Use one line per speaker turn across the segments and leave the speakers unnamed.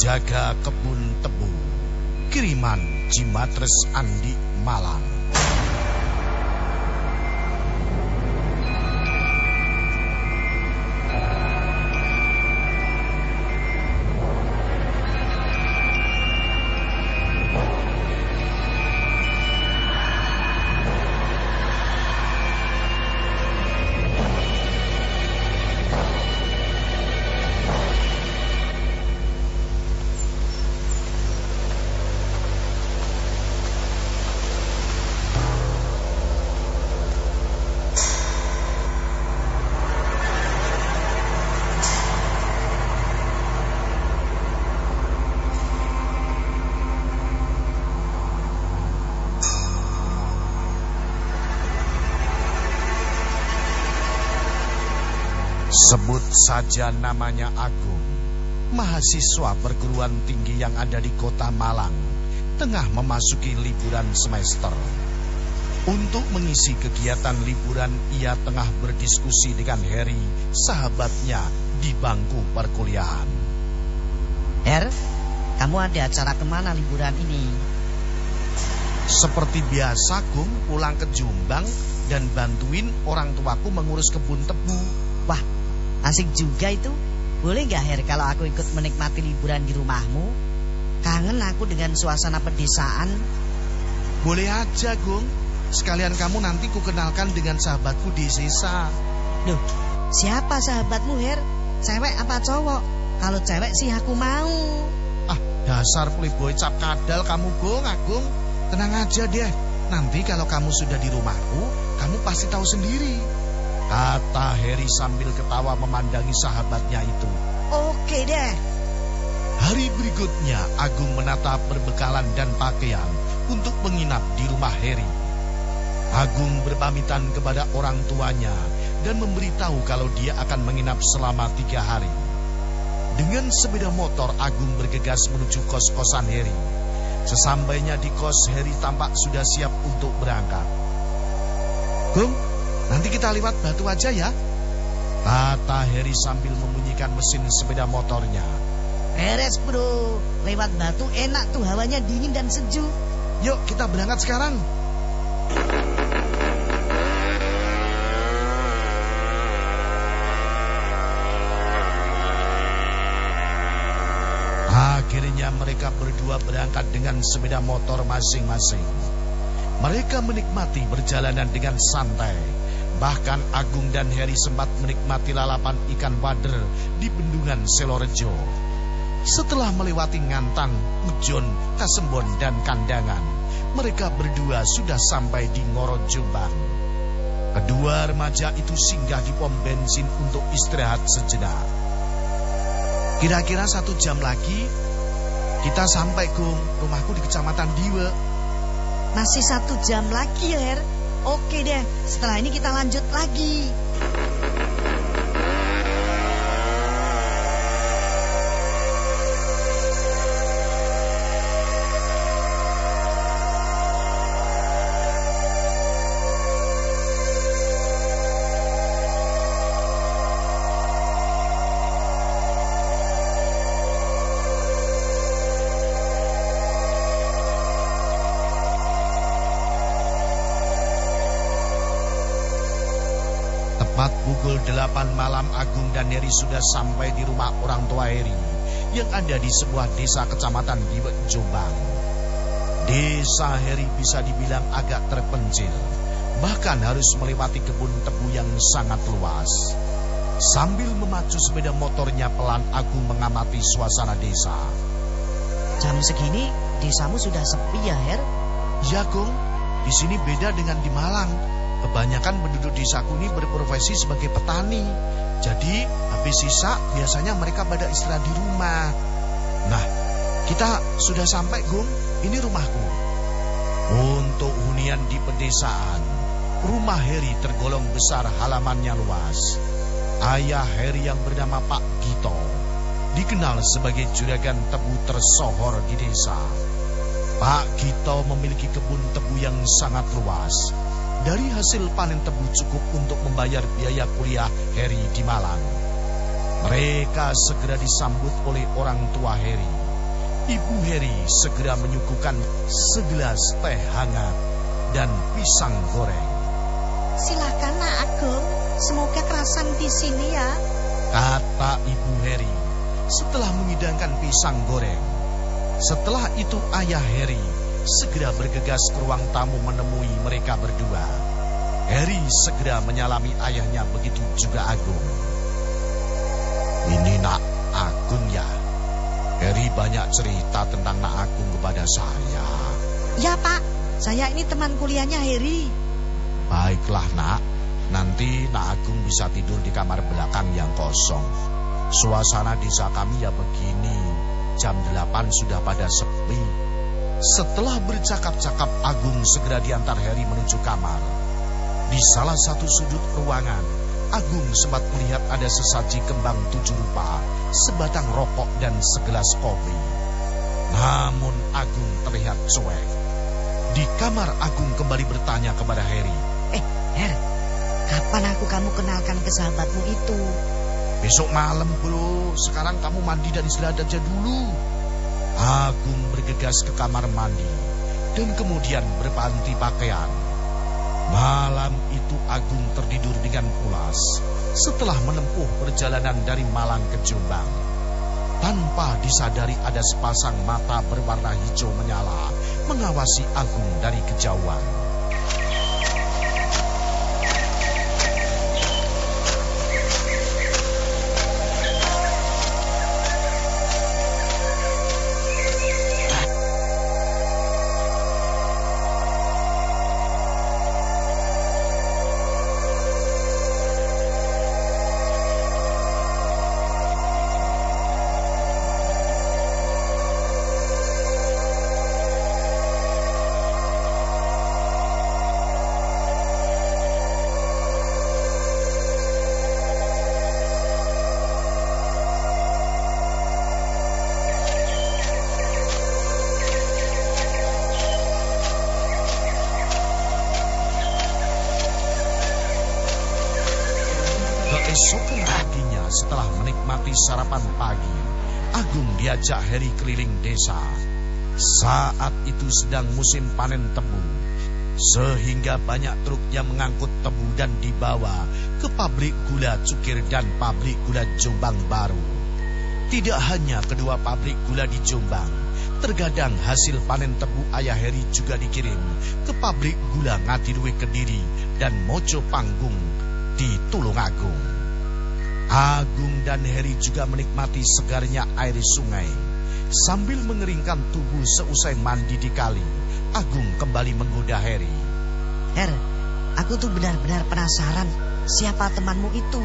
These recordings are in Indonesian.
Penjaga Kebun Tebu kiriman Jimatres Andi Malang. Sebut saja namanya Agung, mahasiswa perguruan tinggi yang ada di kota Malang, tengah memasuki liburan semester. Untuk mengisi kegiatan liburan, ia tengah berdiskusi dengan Harry, sahabatnya, di bangku perkuliahan.
Her, kamu ada acara ke mana liburan ini?
Seperti biasa, Gung pulang ke Jombang dan bantuin orang tuaku mengurus kebun tebu.
Asik juga itu. Boleh nggak Her kalau aku ikut menikmati liburan di rumahmu? Kangen aku dengan suasana pedesaan.
Boleh aja, Gung. Sekalian kamu nanti kukenalkan dengan sahabatku di Sesa.
Duh, siapa sahabatmu Her? Cewek apa cowok? Kalau cewek sih aku mau.
Ah, dasar playboy cap kadal kamu, Gung, Agung. Tenang aja deh. Nanti kalau kamu sudah di rumahku, kamu pasti tahu sendiri. Kata Harry sambil ketawa memandangi sahabatnya itu.
Oke deh.
Hari berikutnya, Agung menata perbekalan dan pakaian untuk menginap di rumah Harry. Agung berpamitan kepada orang tuanya dan memberitahu kalau dia akan menginap selama tiga hari. Dengan sepeda motor, Agung bergegas menuju kos-kosan Harry. Sesampainya di kos, Harry tampak sudah siap untuk berangkat. Gung, nanti kita lewat batu aja ya. Kata Harry sambil membunyikan mesin sepeda motornya.
Beres bro, lewat batu enak tuh hawanya dingin dan sejuk.
Yuk kita berangkat sekarang. Akhirnya mereka berdua berangkat dengan sepeda motor masing-masing. Mereka menikmati perjalanan dengan santai. Bahkan Agung dan Heri sempat menikmati lalapan ikan wader di bendungan Selorejo. Setelah melewati Ngantang, Ujon, Kasembon, dan Kandangan, mereka berdua sudah sampai di Ngoro Jombang. Kedua remaja itu singgah di pom bensin untuk istirahat sejenak. Kira-kira satu jam lagi kita sampai ke rumahku di kecamatan Diwe.
Masih satu jam lagi Her. Oke deh, setelah ini kita lanjut lagi.
Dan Heri sudah sampai di rumah orang tua Heri yang ada di sebuah desa kecamatan Diwek Jombang. Desa Heri bisa dibilang agak terpencil, bahkan harus melewati kebun tebu yang sangat luas. Sambil memacu sepeda motornya pelan Agung mengamati suasana desa.
Jam segini desamu sudah sepi ya Her?
Ya Gung, di sini beda dengan di Malang. Kebanyakan penduduk desaku ini berprofesi sebagai petani. Jadi habis sisa biasanya mereka pada istirahat di rumah. Nah, kita sudah sampai Gung, ini rumahku. Untuk hunian di pedesaan, rumah Heri tergolong besar halamannya luas. Ayah Heri yang bernama Pak Gito dikenal sebagai juragan tebu tersohor di desa. Pak Gito memiliki kebun tebu yang sangat luas. Dari hasil panen tebu cukup untuk membayar biaya kuliah Harry di Malang. Mereka segera disambut oleh orang tua Harry. Ibu Harry segera menyuguhkan segelas teh hangat dan pisang goreng.
Silakan Nak Agung, semoga kerasan di sini ya.
Kata Ibu Harry setelah mengidangkan pisang goreng. Setelah itu ayah Harry segera bergegas ke ruang tamu menemui mereka berdua. Harry segera menyalami ayahnya begitu juga Agung. Ini nak Agung ya. Harry banyak cerita tentang nak Agung kepada saya.
Ya Pak, saya ini teman kuliahnya Heri.
Baiklah nak, nanti nak Agung bisa tidur di kamar belakang yang kosong. Suasana desa kami ya begini, jam 8 sudah pada sepi. Setelah bercakap-cakap Agung segera diantar Harry menuju kamar. Di salah satu sudut ruangan, Agung sempat melihat ada sesaji kembang tujuh rupa, sebatang rokok dan segelas kopi. Namun Agung terlihat cuek. Di kamar Agung kembali bertanya kepada Harry.
Eh, Her, kapan aku kamu kenalkan ke sahabatmu itu?
Besok malam bro, sekarang kamu mandi dan istirahat aja dulu. Agung bergegas ke kamar mandi dan kemudian berpanti pakaian. Malam itu Agung tertidur dengan pulas setelah menempuh perjalanan dari Malang ke Jombang. Tanpa disadari ada sepasang mata berwarna hijau menyala mengawasi Agung dari kejauhan. Agung diajak Harry keliling desa. Saat itu sedang musim panen tebu, sehingga banyak truk yang mengangkut tebu dan dibawa ke pabrik gula Cukir dan pabrik gula Jombang baru. Tidak hanya kedua pabrik gula di Jombang, terkadang hasil panen tebu ayah Heri juga dikirim ke pabrik gula Ngatirwe Kediri dan Mojo Panggung di Tulungagung. Agung dan Heri juga menikmati segarnya air sungai. Sambil mengeringkan tubuh seusai mandi di kali, Agung kembali menggoda Heri.
Her, aku tuh benar-benar penasaran siapa temanmu itu.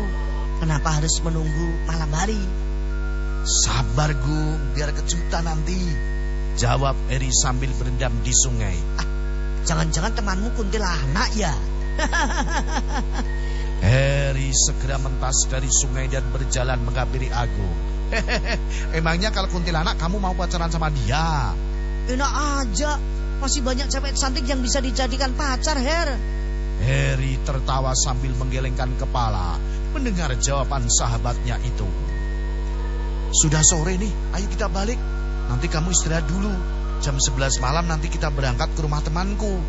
Kenapa harus menunggu malam hari?
Sabar Gung, biar kejutan nanti. Jawab Heri sambil berendam di sungai.
Jangan-jangan temanmu kuntilanak ya?
Heri segera mentas dari sungai dan berjalan menghampiri Agung. Hehehe, emangnya kalau kuntilanak kamu mau pacaran sama dia?
Enak aja, masih banyak cewek cantik yang bisa dijadikan pacar, Her.
Heri tertawa sambil menggelengkan kepala mendengar jawaban sahabatnya itu. Sudah sore nih, ayo kita balik. Nanti kamu istirahat dulu. Jam 11 malam nanti kita berangkat ke rumah temanku.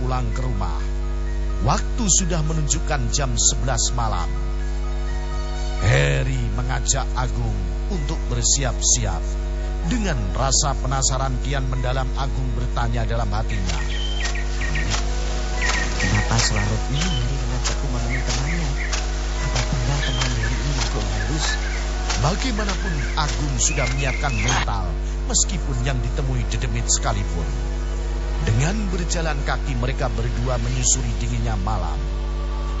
Pulang ke rumah. Waktu sudah menunjukkan jam 11 malam. Harry mengajak Agung untuk bersiap-siap. Dengan rasa penasaran kian mendalam Agung bertanya dalam hatinya.
Kenapa selarut ini Harry mengajakku menemui temannya? Apa benar teman Harry ini makhluk halus?
Bagaimanapun Agung sudah menyiapkan mental meskipun yang ditemui dedemit sekalipun. Dengan berjalan kaki mereka berdua menyusuri dinginnya malam.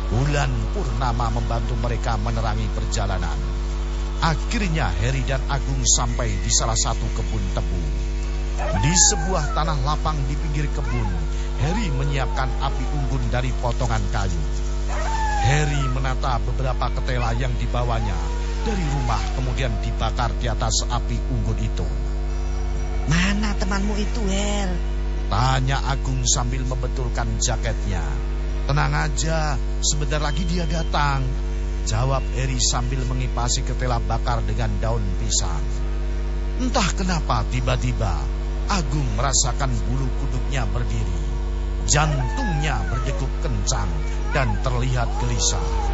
Bulan purnama membantu mereka menerangi perjalanan. Akhirnya Heri dan Agung sampai di salah satu kebun tebu. Di sebuah tanah lapang di pinggir kebun, Heri menyiapkan api unggun dari potongan kayu. Heri menata beberapa ketela yang dibawanya dari rumah kemudian dibakar di atas api unggun itu.
Mana temanmu itu, Her?
Tanya Agung sambil membetulkan jaketnya. Tenang aja, sebentar lagi dia datang. Jawab Eri sambil mengipasi ketela bakar dengan daun pisang. Entah kenapa tiba-tiba Agung merasakan bulu kuduknya berdiri. Jantungnya berdegup kencang dan terlihat gelisah.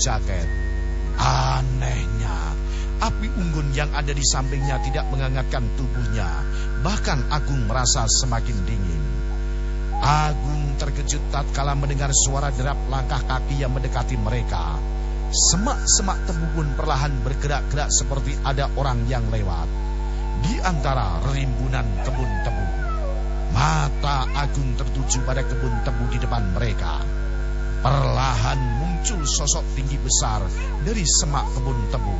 Jaket. Anehnya, api unggun yang ada di sampingnya tidak menghangatkan tubuhnya. Bahkan Agung merasa semakin dingin. Agung terkejut tatkala mendengar suara derap langkah kaki yang mendekati mereka. Semak-semak tebu pun perlahan bergerak-gerak seperti ada orang yang lewat. Di antara rimbunan kebun tebu. Mata Agung tertuju pada kebun tebu di depan mereka. Perlahan muncul sosok tinggi besar dari semak kebun tebu.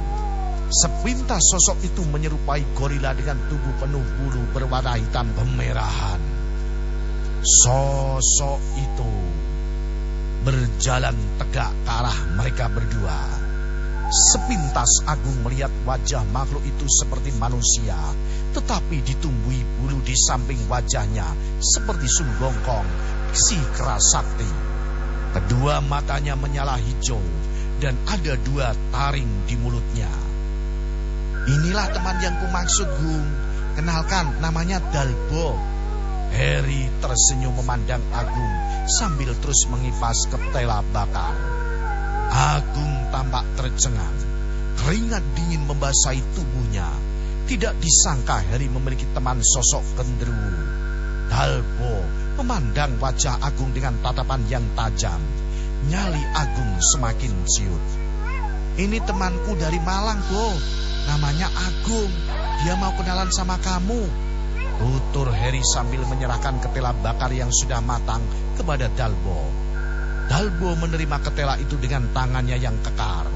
Sepintas sosok itu menyerupai gorila dengan tubuh penuh bulu berwarna hitam kemerahan. Sosok itu berjalan tegak ke arah mereka berdua. Sepintas Agung melihat wajah makhluk itu seperti manusia, tetapi ditumbuhi bulu di samping wajahnya seperti sunggongkong, si keras sakti. Kedua matanya menyala hijau dan ada dua taring di mulutnya. Inilah teman yang kumaksud, Gung. Kenalkan, namanya Dalbo. Harry tersenyum memandang Agung sambil terus mengipas ketela bakar. Agung tampak tercengang. Keringat dingin membasahi tubuhnya. Tidak disangka Harry memiliki teman sosok genderuwo. Dalbo memandang wajah Agung dengan tatapan yang tajam. Nyali Agung semakin ciut. Ini temanku dari Malang, Bo. Namanya Agung. Dia mau kenalan sama kamu. Tutur Harry sambil menyerahkan ketela bakar yang sudah matang kepada Dalbo. Dalbo menerima ketela itu dengan tangannya yang kekar.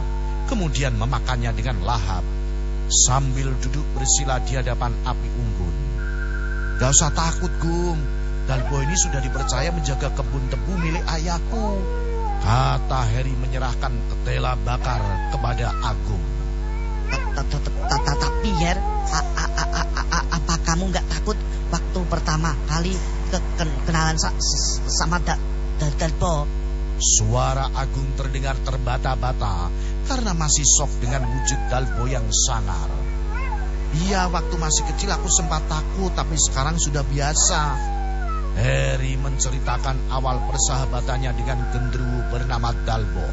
Kemudian memakannya dengan lahap. Sambil duduk bersila di hadapan api unggun. Gak usah takut, Gung. Dalbo ini sudah dipercaya menjaga kebun tebu milik ayahku. Kata Harry menyerahkan ketela bakar kepada Agung.
Tapi Her, apa kamu nggak takut waktu pertama kali ke kenalan sama Dalbo?
Suara Agung terdengar terbata-bata karena masih shock dengan wujud Dalbo yang sangar. Iya, waktu masih kecil aku sempat takut, tapi sekarang sudah biasa. Harry menceritakan awal persahabatannya dengan genderuwo bernama Dalbo.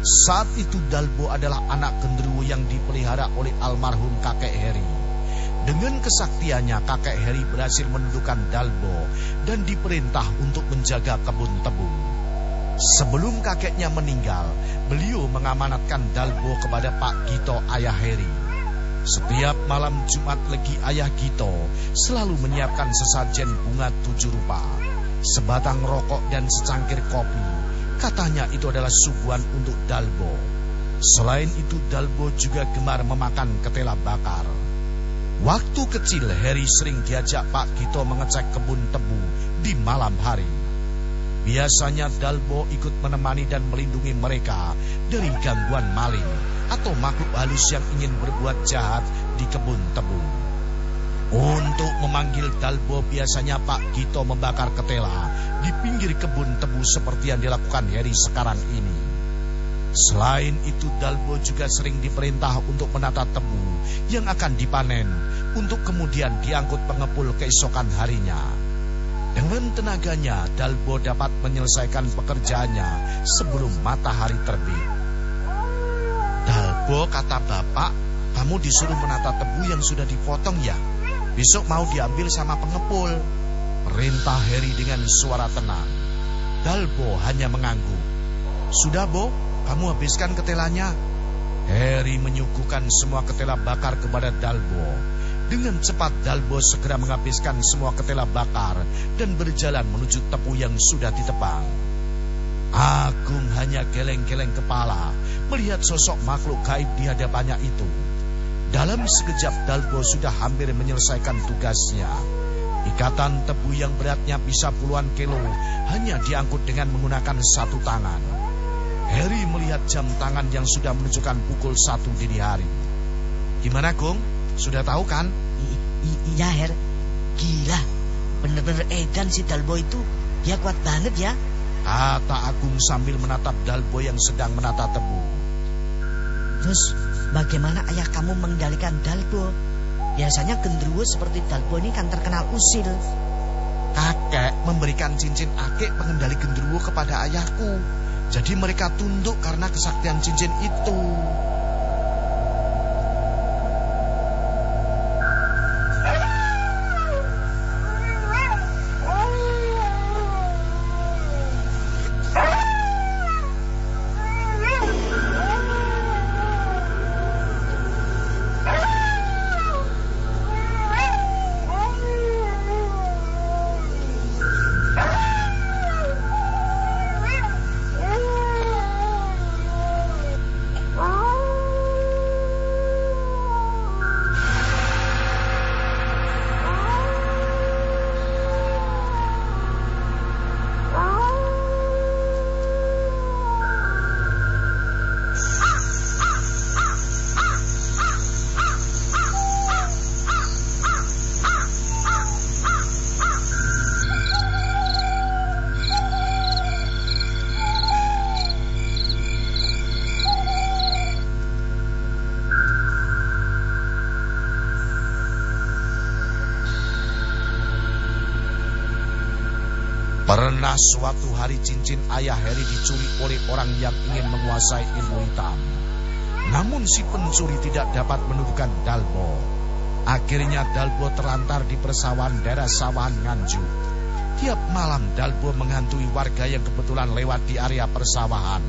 Saat itu Dalbo adalah anak genderuwo yang dipelihara oleh almarhum kakek Harry. Dengan kesaktiannya kakek Harry berhasil menundukkan Dalbo dan diperintah untuk menjaga kebun tebu. Sebelum kakeknya meninggal, beliau mengamanatkan Dalbo kepada Pak Gito ayah Heri. Setiap malam Jumat Legi ayah Gito selalu menyiapkan sesajen bunga tujuh rupa, sebatang rokok dan secangkir kopi. Katanya itu adalah suguhan untuk Dalbo. Selain itu Dalbo juga gemar memakan ketela bakar. Waktu kecil Heri sering diajak Pak Gito mengecek kebun tebu di malam hari. Biasanya Dalbo ikut menemani dan melindungi mereka dari gangguan maling atau makhluk halus yang ingin berbuat jahat di kebun tebu. Untuk memanggil Dalbo biasanya Pak Gito membakar ketela di pinggir kebun tebu seperti yang dilakukan Heri sekarang ini. Selain itu Dalbo juga sering diperintah untuk menata tebu yang akan dipanen untuk kemudian diangkut pengepul keesokan harinya. Dengan tenaganya, Dalbo dapat menyelesaikan pekerjaannya sebelum matahari terbit. Dalbo, kata bapak, kamu disuruh menata tebu yang sudah dipotong ya? Besok mau diambil sama pengepul. Perintah Heri dengan suara tenang. Dalbo hanya mengangguk. Sudah, Bo, kamu habiskan ketelanya. Heri menyuguhkan semua ketela bakar kepada Dalbo. Dengan cepat Dalbo segera menghabiskan semua ketela bakar dan berjalan menuju tepu yang sudah ditebang. Agung hanya geleng-geleng kepala melihat sosok makhluk gaib di hadapannya itu. Dalam sekejap Dalbo sudah hampir menyelesaikan tugasnya. Ikatan tebu yang beratnya bisa puluhan kilo hanya diangkut dengan menggunakan satu tangan. Harry melihat jam tangan yang sudah menunjukkan pukul satu dini hari. Gimana, Gung? Sudah tahu kan?
Iya Her Gila Bener-bener edan si Dalbo itu Dia kuat banget ya
Kata Agung sambil menatap Dalbo yang sedang menata tebu.
Terus bagaimana ayah kamu mengendalikan Dalbo? Biasanya genderuwo seperti Dalbo ini kan terkenal usil.
Kakek memberikan cincin akik pengendali genderuwo kepada ayahku. Jadi mereka tunduk karena kesaktian cincin itu Pernah suatu hari cincin ayah Harry dicuri oleh orang yang ingin menguasai ilmu hitam. Namun si pencuri tidak dapat menemukan Dalbo. Akhirnya Dalbo terlantar di persawahan daerah sawahan Nganjuk. Tiap malam Dalbo menghantui warga yang kebetulan lewat di area persawahan.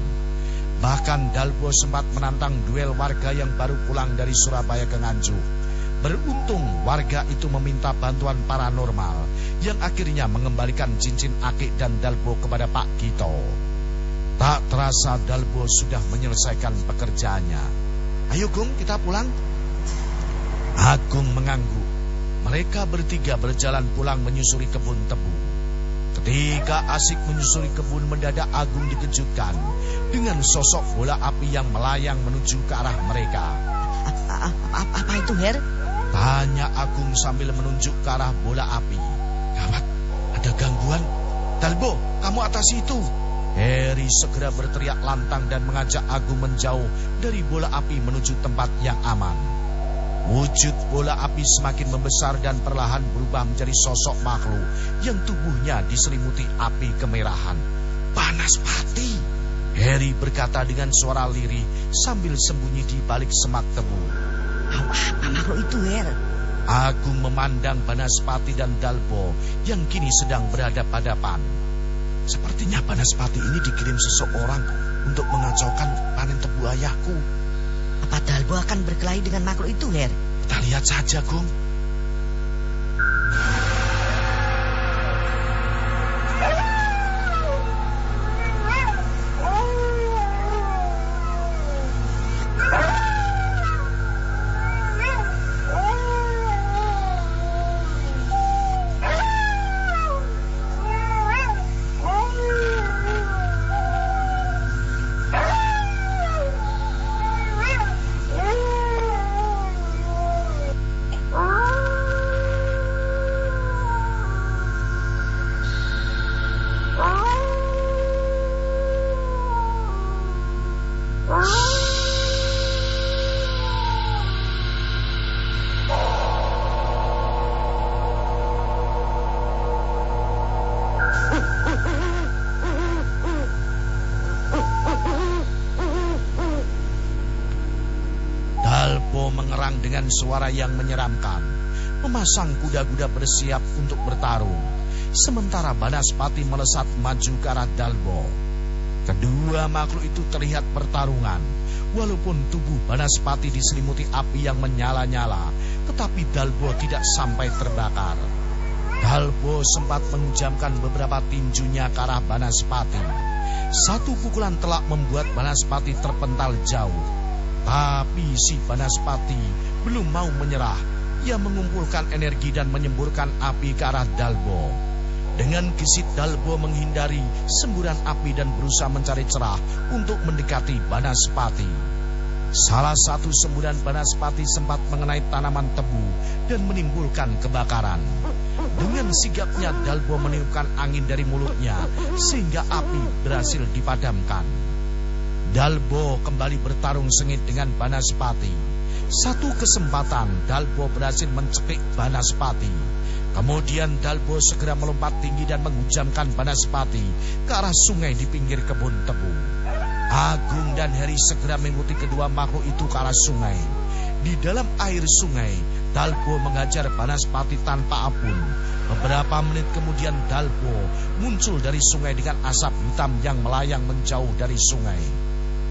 Bahkan Dalbo sempat menantang duel warga yang baru pulang dari Surabaya ke Nganjuk. Beruntung warga itu meminta bantuan paranormal yang akhirnya mengembalikan cincin akik dan dalbo kepada Pak Gito. Tak terasa dalbo sudah menyelesaikan pekerjaannya. Ayo Gung kita pulang. Agung mengangguk. Mereka bertiga berjalan pulang menyusuri kebun tebu. Ketika asik menyusuri kebun mendadak Agung dikejutkan dengan sosok bola api yang melayang menuju ke arah mereka.
Apa, apa itu Her?
Tanya Agung sambil menunjuk ke arah bola api. Gawat, ada gangguan. Dalbo, kamu atas itu. Harry segera berteriak lantang dan mengajak Agung menjauh dari bola api menuju tempat yang aman. Wujud bola api semakin membesar dan perlahan berubah menjadi sosok makhluk yang tubuhnya diselimuti api kemerahan. Panas pati. Harry berkata dengan suara lirih sambil sembunyi di balik semak tebu.
Apa makhluk itu, Her?
Agung memandang Banaspati dan Dalbo yang kini sedang berhadapan-hadapan. Sepertinya Banaspati ini dikirim seseorang untuk mengacaukan panen tebu ayahku.
Apa Dalbo akan berkelahi dengan makhluk itu, Her?
Kita lihat saja, Gung. Dengan suara yang menyeramkan, memasang kuda-kuda bersiap untuk bertarung. Sementara Banaspati melesat maju ke arah Dalbo. Kedua makhluk itu terlihat pertarungan. Walaupun tubuh Banaspati diselimuti api yang menyala-nyala, tetapi Dalbo tidak sampai terbakar. Dalbo sempat menjamkan beberapa tinjunya ke arah Banaspati. Satu pukulan telak membuat Banaspati terpental jauh. Tapi si Banaspati belum mau menyerah. Ia mengumpulkan energi dan menyemburkan api ke arah Dalbo. Dengan gesit Dalbo menghindari semburan api dan berusaha mencari cerah untuk mendekati Banaspati. Salah satu semburan Banaspati sempat mengenai tanaman tebu dan menimbulkan kebakaran. Dengan sigapnya Dalbo meniupkan angin dari mulutnya sehingga api berhasil dipadamkan. Dalbo kembali bertarung sengit dengan Banaspati. Satu kesempatan Dalbo berhasil mencekik Banaspati. Kemudian Dalbo segera melompat tinggi dan menghujamkan Banaspati ke arah sungai di pinggir kebun tebu. Agung dan Heri segera mengikuti kedua makhluk itu ke arah sungai. Di dalam air sungai, Dalbo mengajar Banaspati tanpa ampun. Beberapa menit kemudian Dalbo muncul dari sungai dengan asap hitam yang melayang menjauh dari sungai.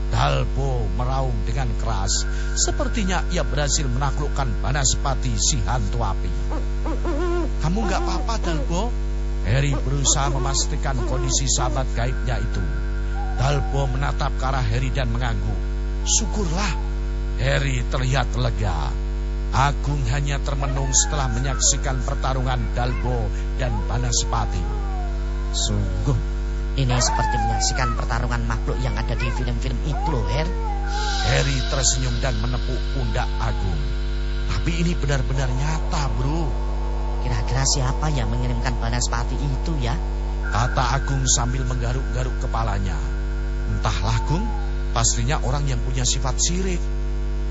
Dalbo meraung dengan keras. Sepertinya ia berhasil menaklukkan Banaspati si hantu api. Kamu nggak apa-apa, Dalbo? Harry berusaha memastikan kondisi sahabat gaibnya itu. Dalbo menatap ke arah Harry dan mengangguk. Syukurlah, Harry terlihat lega. Agung hanya termenung setelah menyaksikan pertarungan Dalbo dan Banaspati.
Sungguh, ini seperti menyaksikan pertarungan makhluk yang ada di film-film itu loh, Her.
Harry tersenyum dan menepuk pundak Agung. Tapi ini benar-benar nyata, bro.
Kira-kira siapa yang mengirimkan Banaspati itu ya?
Kata Agung sambil menggaruk-garuk kepalanya. Entahlah, Gung. Pastinya orang yang punya sifat sirik.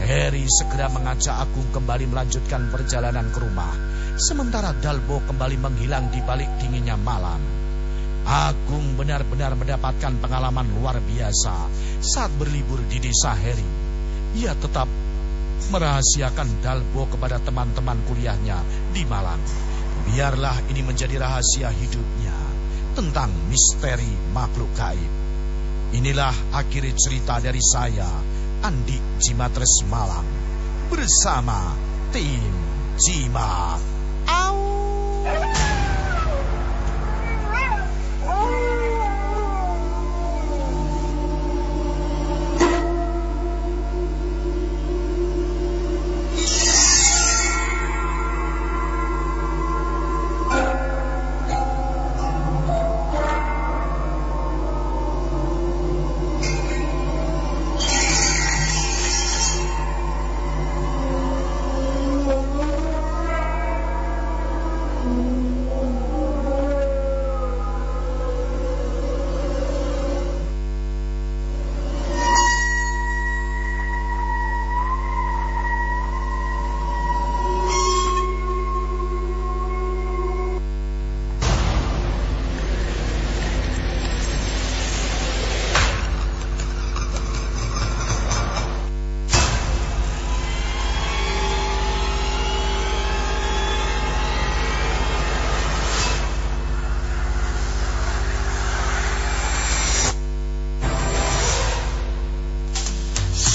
Harry segera mengajak Agung kembali melanjutkan perjalanan ke rumah. Sementara Dalbo kembali menghilang di balik dinginnya malam. Agung benar-benar mendapatkan pengalaman luar biasa saat berlibur di desa Harry. Ia tetap merahasiakan Dalbo kepada teman-teman kuliahnya di Malang. Biarlah ini menjadi rahasia hidupnya tentang misteri makhluk gaib. Inilah akhir cerita dari saya, Andi Jimatres Malang, bersama tim Jimat.